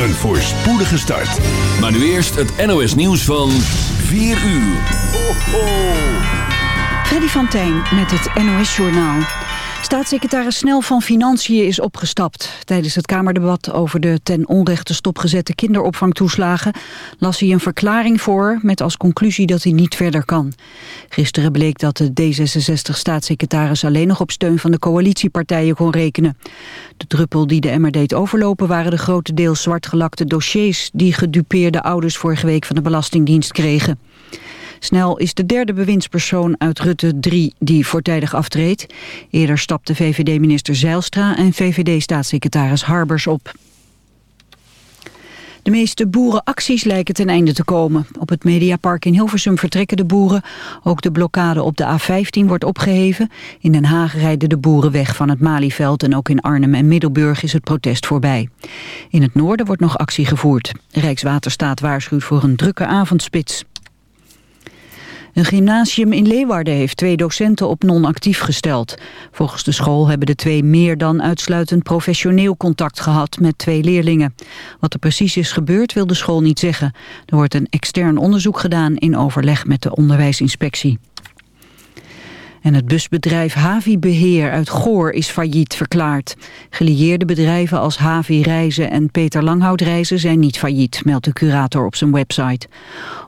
Een voorspoedige start. Maar nu eerst het NOS nieuws van 4 uur. Ho, ho. Freddy van Tijn met het NOS Journaal. Staatssecretaris Snel van Financiën is opgestapt. Tijdens het Kamerdebat over de ten onrechte stopgezette kinderopvangtoeslagen... las hij een verklaring voor met als conclusie dat hij niet verder kan. Gisteren bleek dat de D66-staatssecretaris alleen nog op steun van de coalitiepartijen kon rekenen. De druppel die de emmer deed overlopen waren de grotendeels zwartgelakte dossiers... die gedupeerde ouders vorige week van de Belastingdienst kregen. Snel is de derde bewindspersoon uit Rutte 3 die voortijdig aftreedt. Eerder stapte VVD-minister Zeilstra en VVD-staatssecretaris Harbers op. De meeste boerenacties lijken ten einde te komen. Op het Mediapark in Hilversum vertrekken de boeren. Ook de blokkade op de A15 wordt opgeheven. In Den Haag rijden de boeren weg van het Malieveld... en ook in Arnhem en Middelburg is het protest voorbij. In het noorden wordt nog actie gevoerd. Rijkswaterstaat waarschuwt voor een drukke avondspits. Een gymnasium in Leeuwarden heeft twee docenten op non-actief gesteld. Volgens de school hebben de twee meer dan uitsluitend professioneel contact gehad met twee leerlingen. Wat er precies is gebeurd wil de school niet zeggen. Er wordt een extern onderzoek gedaan in overleg met de onderwijsinspectie. En het busbedrijf Havi Beheer uit Goor is failliet verklaard. Gelieerde bedrijven als Havi Reizen en Peter Langhout Reizen zijn niet failliet, meldt de curator op zijn website.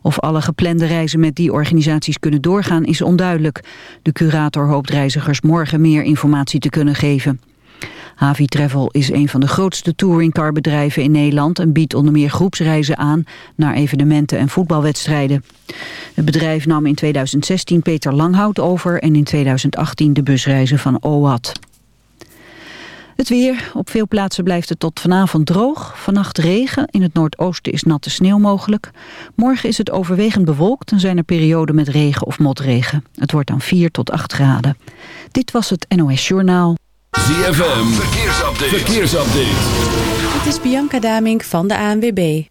Of alle geplande reizen met die organisaties kunnen doorgaan is onduidelijk. De curator hoopt reizigers morgen meer informatie te kunnen geven. Havi Travel is een van de grootste touringcarbedrijven in Nederland... en biedt onder meer groepsreizen aan naar evenementen en voetbalwedstrijden. Het bedrijf nam in 2016 Peter Langhout over... en in 2018 de busreizen van OAT. Het weer. Op veel plaatsen blijft het tot vanavond droog. Vannacht regen. In het noordoosten is natte sneeuw mogelijk. Morgen is het overwegend bewolkt en zijn er perioden met regen of motregen. Het wordt dan 4 tot 8 graden. Dit was het NOS Journaal. ZFM, verkeersupdate. verkeersupdate. Dit is Bianca Damink van de ANWB.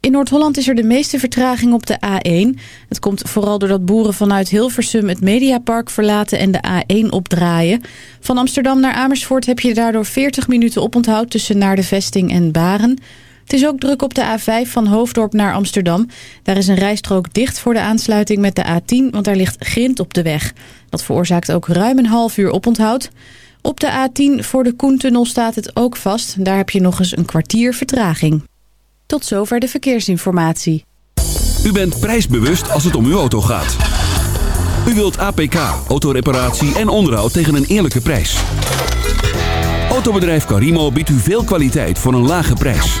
In Noord-Holland is er de meeste vertraging op de A1. Het komt vooral doordat boeren vanuit Hilversum het Mediapark verlaten en de A1 opdraaien. Van Amsterdam naar Amersfoort heb je daardoor 40 minuten oponthoud tussen naar de vesting en Baren. Het is ook druk op de A5 van Hoofddorp naar Amsterdam. Daar is een rijstrook dicht voor de aansluiting met de A10, want daar ligt grind op de weg. Dat veroorzaakt ook ruim een half uur oponthoud. Op de A10 voor de Koentunnel staat het ook vast. Daar heb je nog eens een kwartier vertraging. Tot zover de verkeersinformatie. U bent prijsbewust als het om uw auto gaat. U wilt APK, autoreparatie en onderhoud tegen een eerlijke prijs. Autobedrijf Carimo biedt u veel kwaliteit voor een lage prijs.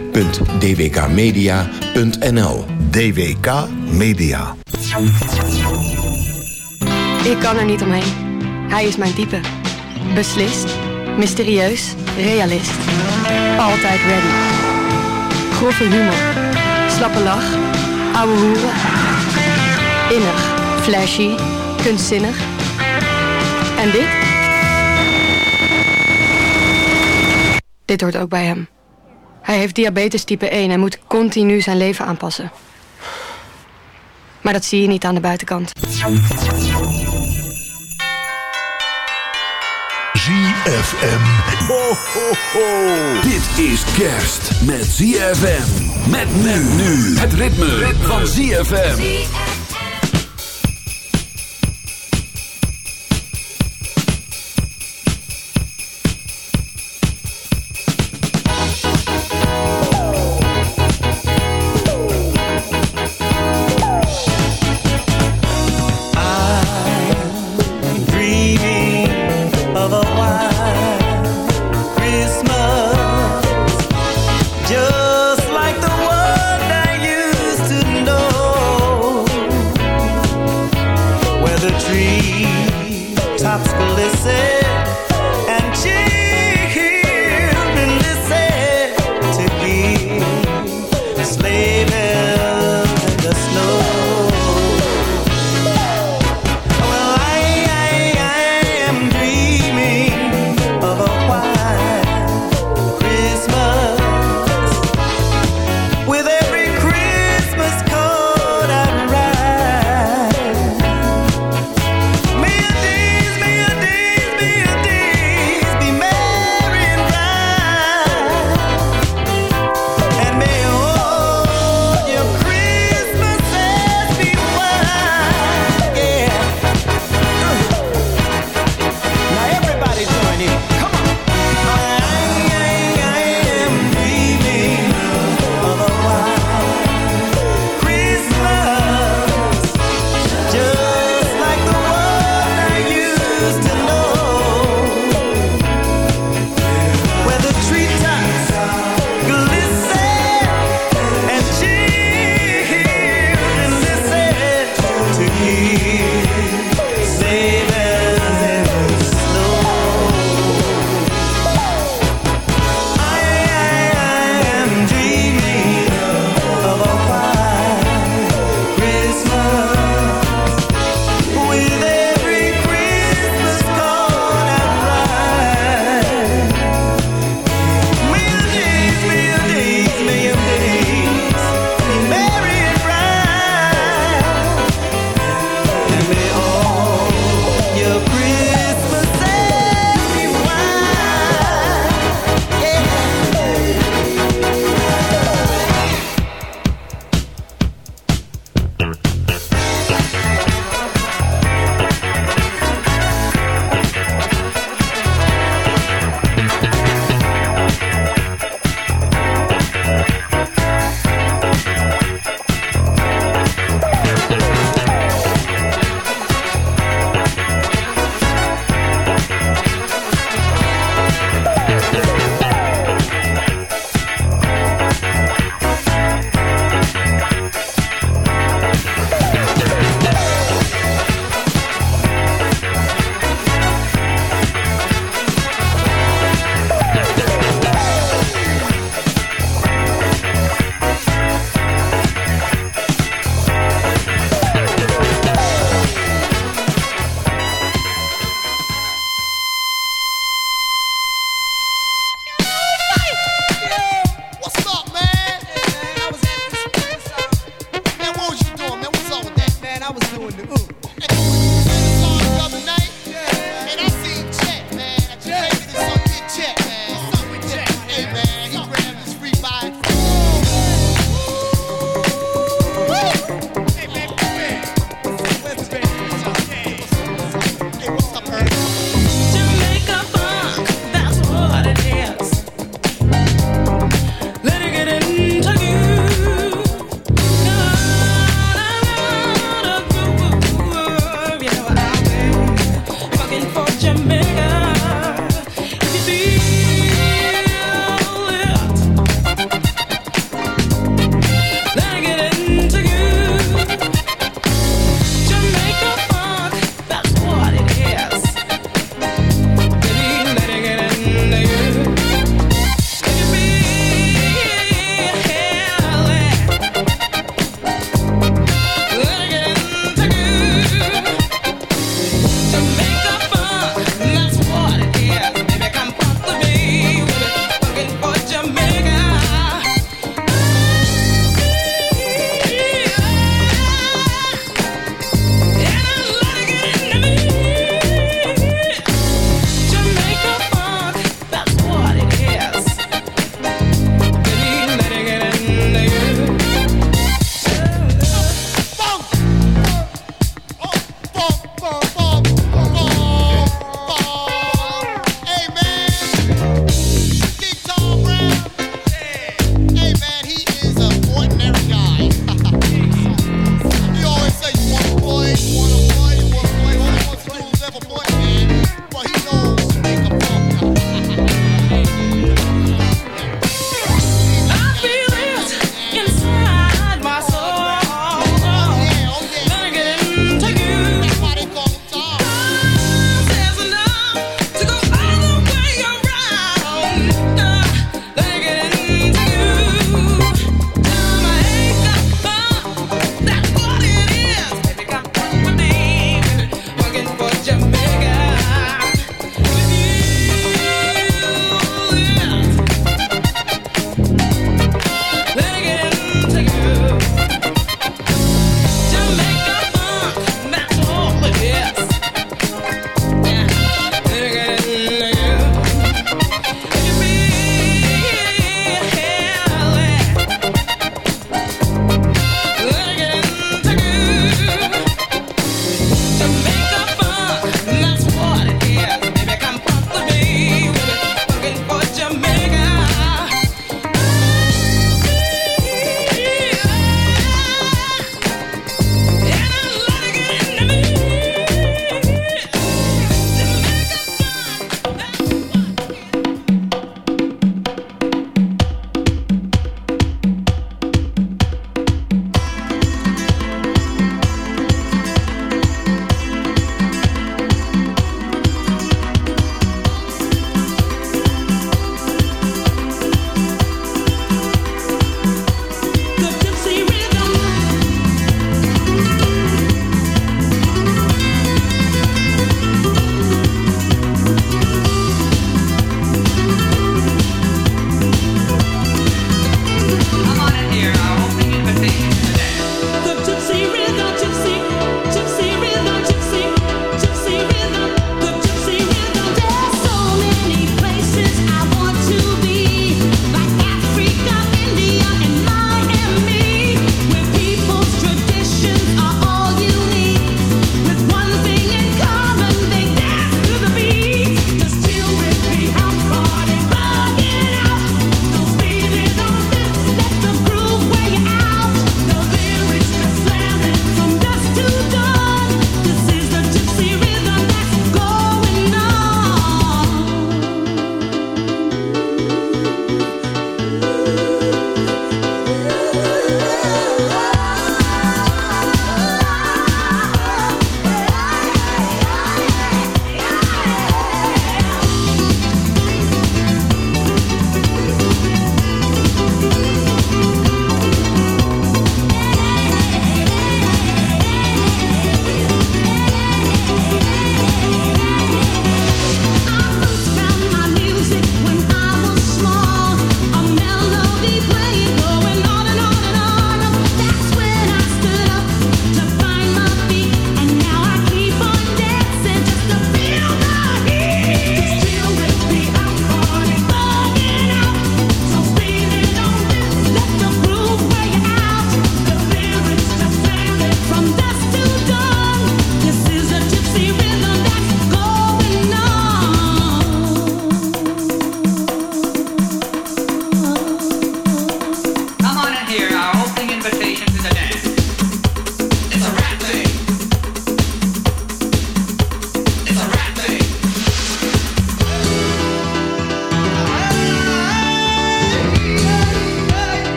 www.dwkmedia.nl DWK Media. Ik kan er niet omheen. Hij is mijn type. Beslist, mysterieus, realist. Altijd ready. Grove humor, slappe lach, ouwe hoeren. Innig, flashy, kunstzinnig. En dit? Dit hoort ook bij hem. Hij heeft diabetes type 1 en moet continu zijn leven aanpassen. Maar dat zie je niet aan de buitenkant. ZFM. Ho, ho, ho. Dit is kerst met ZFM. Met men nu. Het ritme, van ZFM.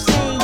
Say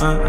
Uh.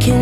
Can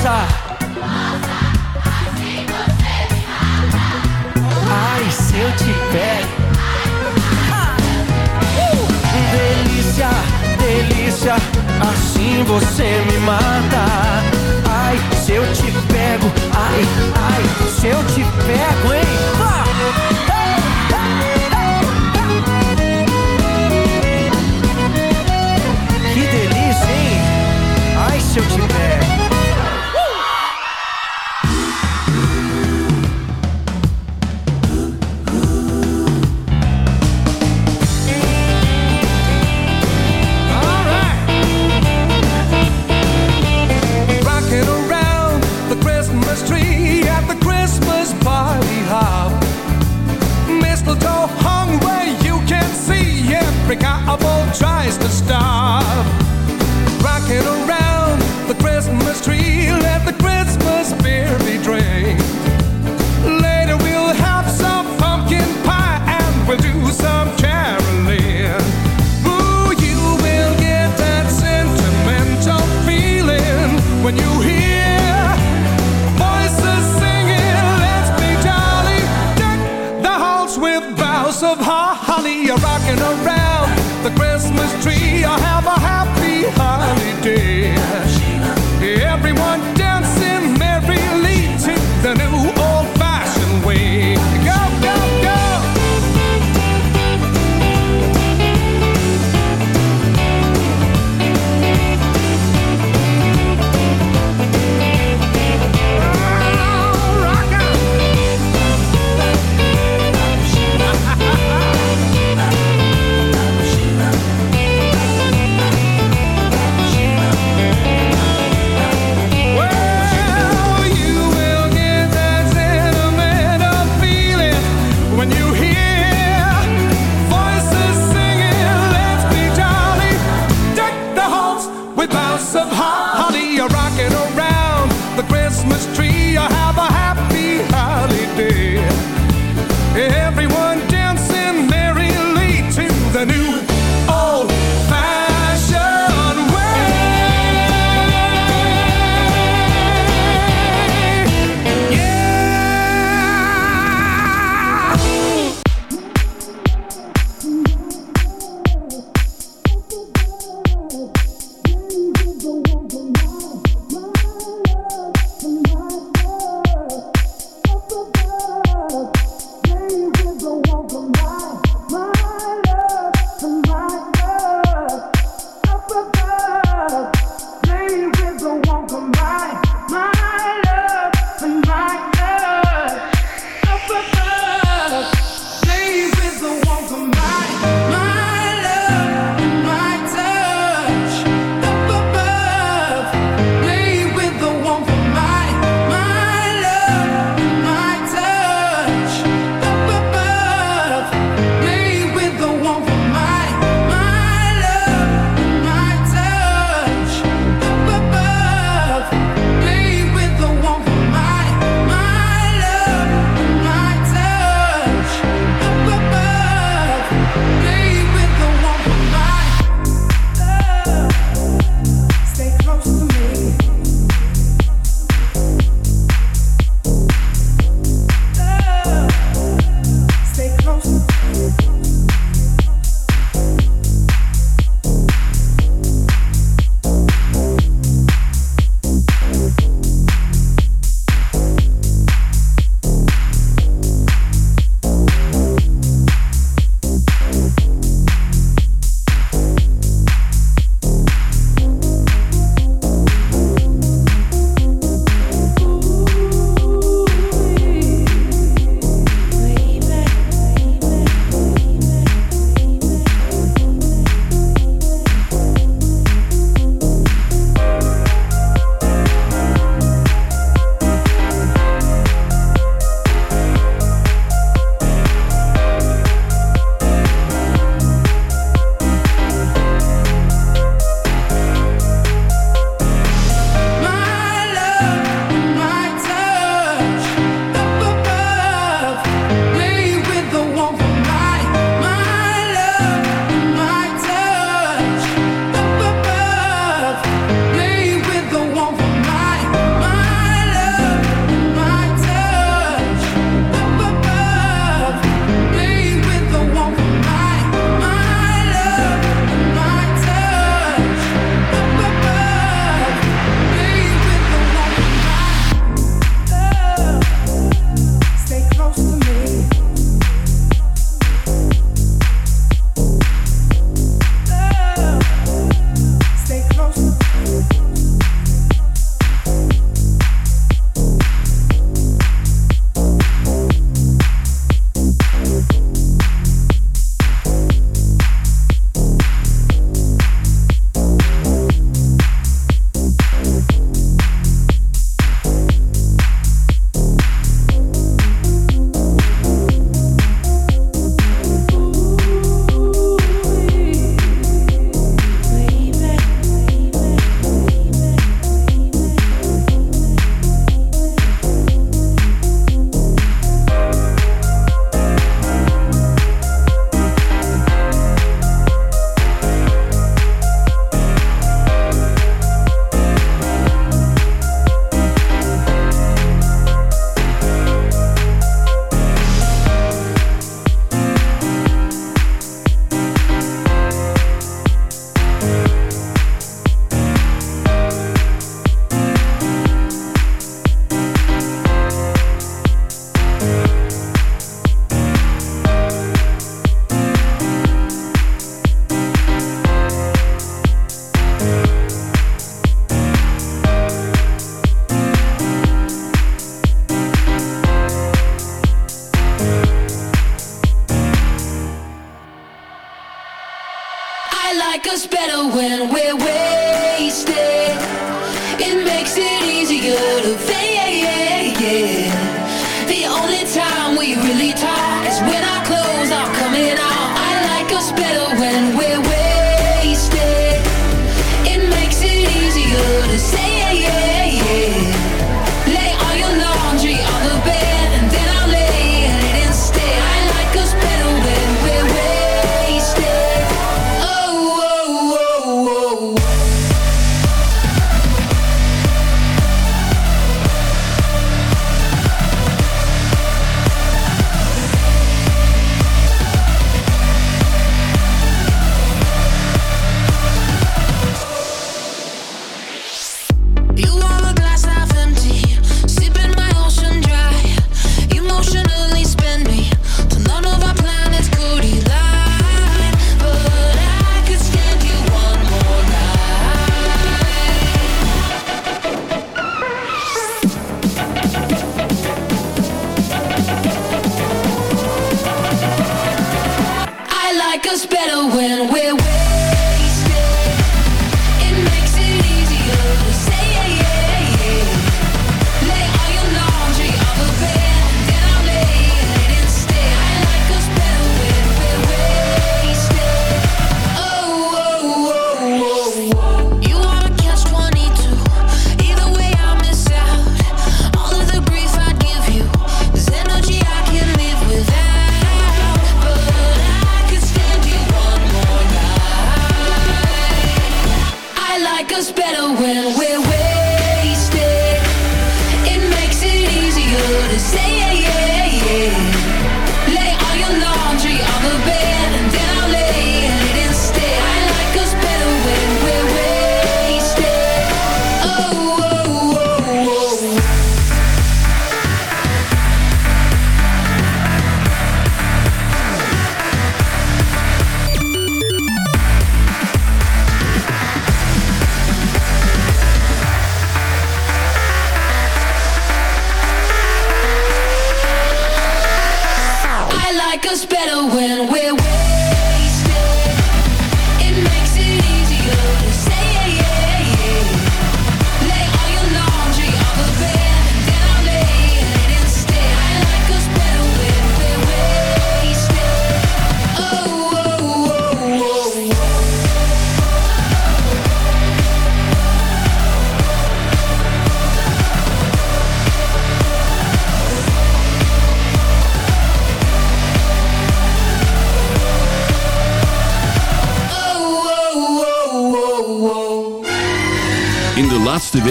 Nossa, assim você me mata. Ai, se eu te pego. Ah! Uh. Delícia, delícia, assim você me mata. Ai, se eu te pego, ai, ai, se eu te pego, hein? Ah. Que delícia, hein? Ai, se eu te pego.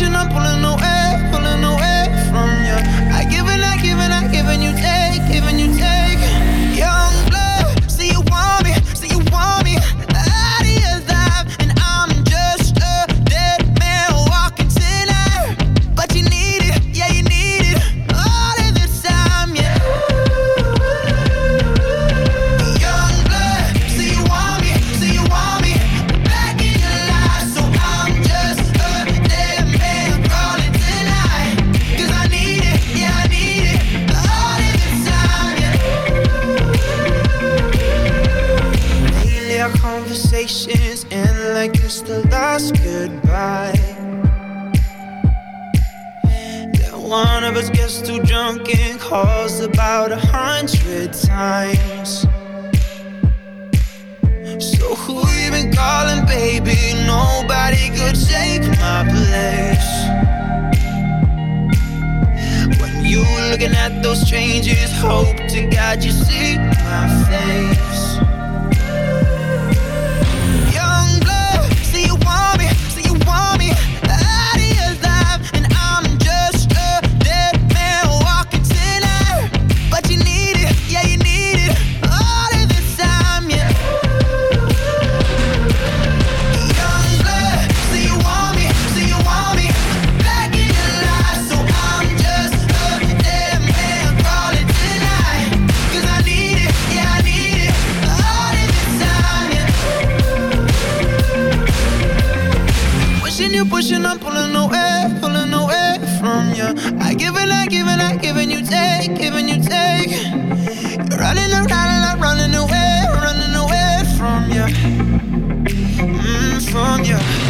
attention, I'm pulling no our conversations end like it's the last goodbye. That one of us gets too drunk and calls about a hundred times. So who you been calling, baby? Nobody could take my place. When you looking at those changes, hope to God you see my face. pushing, I'm pulling away, pulling away from you. I give and I give and I give and you take, giving you take. You're running around and I'm running away, running away from you, mm, from you.